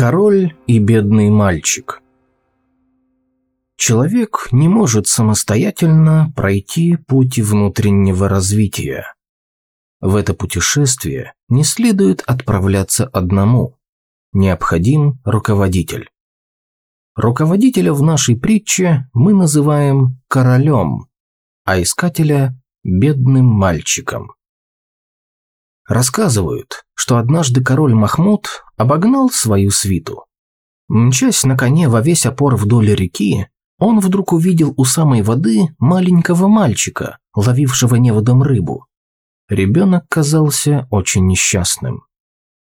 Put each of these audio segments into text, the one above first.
Король и бедный мальчик Человек не может самостоятельно пройти путь внутреннего развития. В это путешествие не следует отправляться одному. Необходим руководитель. Руководителя в нашей притче мы называем королем, а искателя – бедным мальчиком. Рассказывают, что однажды король Махмуд обогнал свою свиту. Мчась на коне во весь опор вдоль реки, он вдруг увидел у самой воды маленького мальчика, ловившего неводом рыбу. Ребенок казался очень несчастным.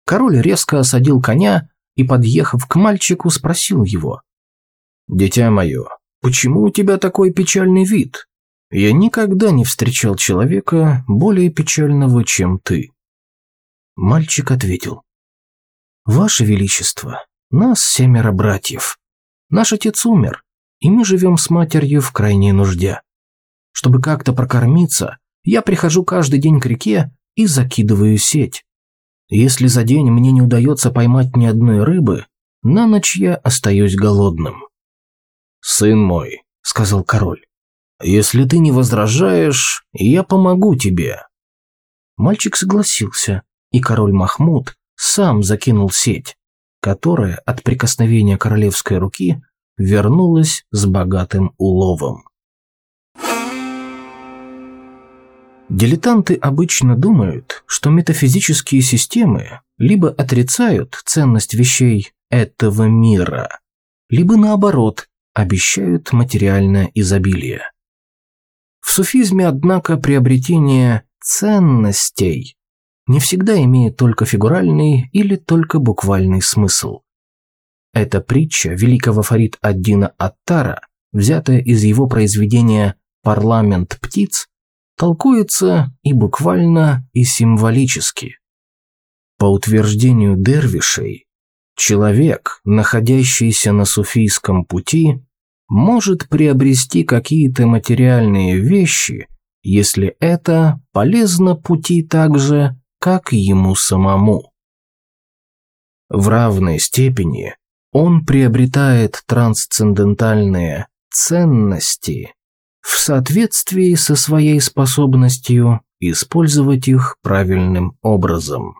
Король резко осадил коня и, подъехав к мальчику, спросил его. «Дитя мое, почему у тебя такой печальный вид? Я никогда не встречал человека более печального, чем ты». Мальчик ответил. «Ваше Величество, нас семеро братьев. Наш отец умер, и мы живем с матерью в крайней нужде. Чтобы как-то прокормиться, я прихожу каждый день к реке и закидываю сеть. Если за день мне не удается поймать ни одной рыбы, на ночь я остаюсь голодным». «Сын мой», — сказал король, — «если ты не возражаешь, я помогу тебе». Мальчик согласился, и король Махмуд сам закинул сеть, которая от прикосновения королевской руки вернулась с богатым уловом. Дилетанты обычно думают, что метафизические системы либо отрицают ценность вещей этого мира, либо наоборот обещают материальное изобилие. В суфизме, однако, приобретение ценностей не всегда имеет только фигуральный или только буквальный смысл. Эта притча великого Фарид ад-Дина Аттара, взятая из его произведения «Парламент птиц», толкуется и буквально, и символически. По утверждению дервишей, человек, находящийся на суфийском пути, может приобрести какие-то материальные вещи, если это полезно пути также, как ему самому. В равной степени он приобретает трансцендентальные ценности в соответствии со своей способностью использовать их правильным образом.